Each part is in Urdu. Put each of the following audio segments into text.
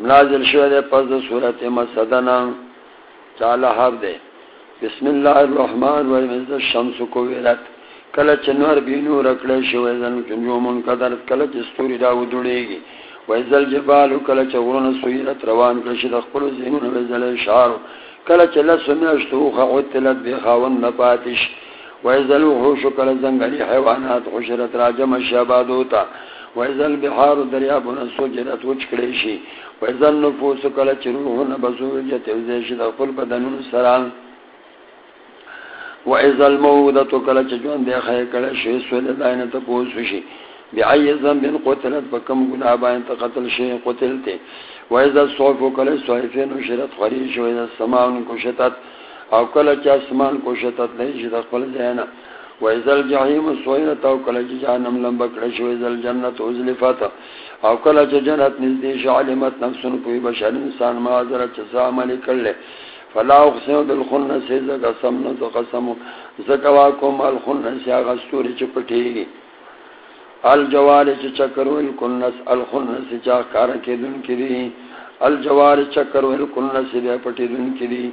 نازل شوه پس د سورته مسدنا تعالی حب ده بسم الله الرحمن الرحیم. الشمس کویرت کله چنور بینو رکړې شوې زن جنومن قدر کله چې ستوري دا ودړېږي وایزل جبال. کله چې سویرت روان کړي چې د خپل زینونو وزل شعر کله چې لسمیاشتو خوتلت به خاون نه وحوش کله زنګلي حیوانات حشرت راجم شبادوتا وایزل بحار دریابونه سوجرت وچ کړي شي وایزل نفوس کله چې روحونه بزوجت وزې شي د خپل بدنونو سره وایزل الموودة کله چې ژوند دی خیر کله شي سول داینه ته پوسو شي بعی ذنب قتلت بکم گناہ باین تا قتل شئی قتلتے ویزا صوفو کل صحیفین و شرط خریش ویزا سمان کشتت او کل چا سمان کشتت لیشت اقبل زینا ویزا الجحیم سویرت او کل چا جانم لنبکرش ویزا الجنت ازلفت او کل چا جنت نزدیش علمت نفسن کوئی بشر انسان معذرت چا ساملی کرلے فلا اقسم بالخنس زکا سمنت قسم زکواکم الخنس یا غستوری چا پٹھیگی الجوار چکر الکنس الخنس چا کار کے دن کی دی الجوار چکر الکنس بیا پٹی دن کی دی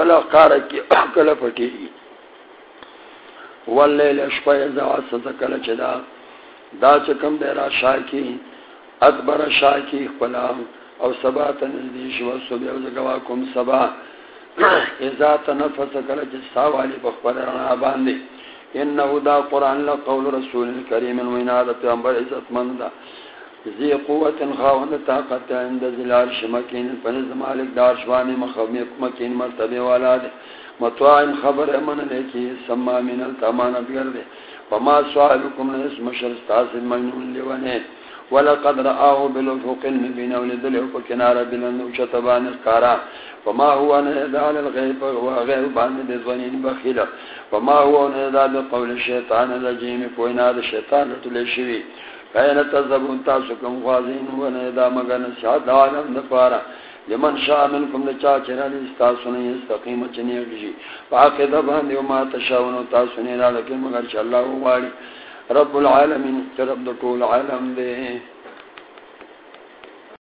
کلا کار کی کلا پٹی واللیل اشپا ازا عصد کلا چدا. دا چکم دیرا شاکی ادبر شاکی خپلا. او سبا تنزدیش و صبح وزگواکم سبا. ازا تنفس کلا جسا والی بخبر رانا باندی. انه دا قران له قول رسول کریم و اناد پیغمبر عزت مند دا. ذی قوت خاوند طاقت عند ذلال شمکین فنز مالک دارشوانی مخمی مکین مرتبه والا دے مطاع خبر امن لے کی سما من التمان بگرد وما صاحبكم اسم شر استاس مجنون لیوانے ولقد رآه بالافق المبين ولدل وكنار بلند وشتبان اسكارا وما هو نهدى على الغيب وغير بان بظنين بخيلا وما هو نهدى بقول الشيطان الرجيم فويناد الشيطان رتلشوي فإن تذبون تاسكم غازين ونهدى مغان سعد عالم نفارا یمن شاء منكم لچا چرا استاسن يستقيم چنيږي پاکه د باندې او ما تشاون او تاسو نه را لکه مگر چې الله وغواړي رب العالمین، رب د ټول عالم دی